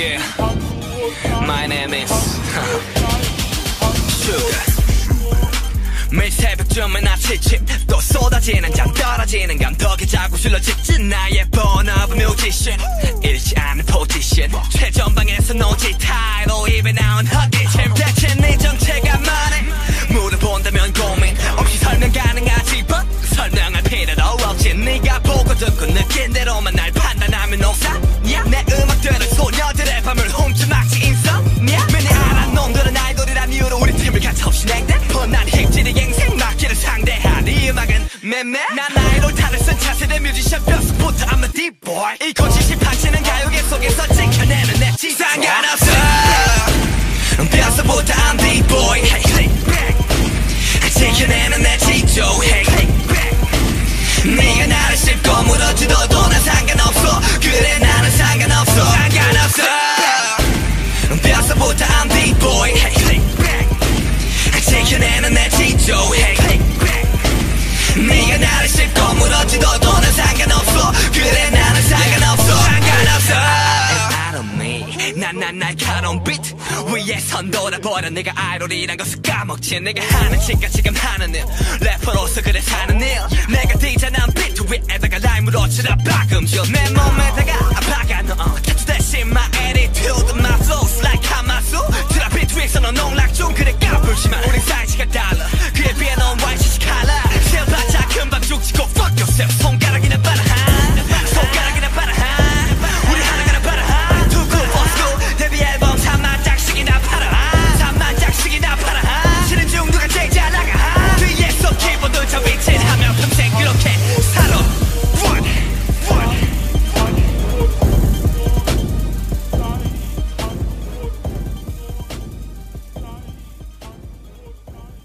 Yeah, my name is Sugar. 매일 새벽쯤에 나 지침 또 쏟아지는 잠 떨어지는 감독이 자꾸 실러짓진 나의 번업 뮤지션. 잃지 않은 포지션. 최전방에서 노짓해 맴매? 난 아이돌 탈을 쓴 차세대 뮤지션 뼛속부터 I'm a deep boy. 이 거치시 파치는 가요계 속에서 지켜내는 내 상관없어. 뼛속부터 I'm deep boy. 지켜내는 내 지조. 네가 나를 씹고 물어주더도 난 상관없어. 그래 나는 상관없어. 상관없어. 뼛속부터 I'm the boy. 지켜내는 내 지조 난난 날카로운 비트 위에선 돌아버려 내가 아이돌이란 것을 까먹지 내가 하는 짓과 지금 하는 일. 래퍼로서 그래 사는 일. 내가 디자인한 비트 위에다가 라임으로 치라 박음질 내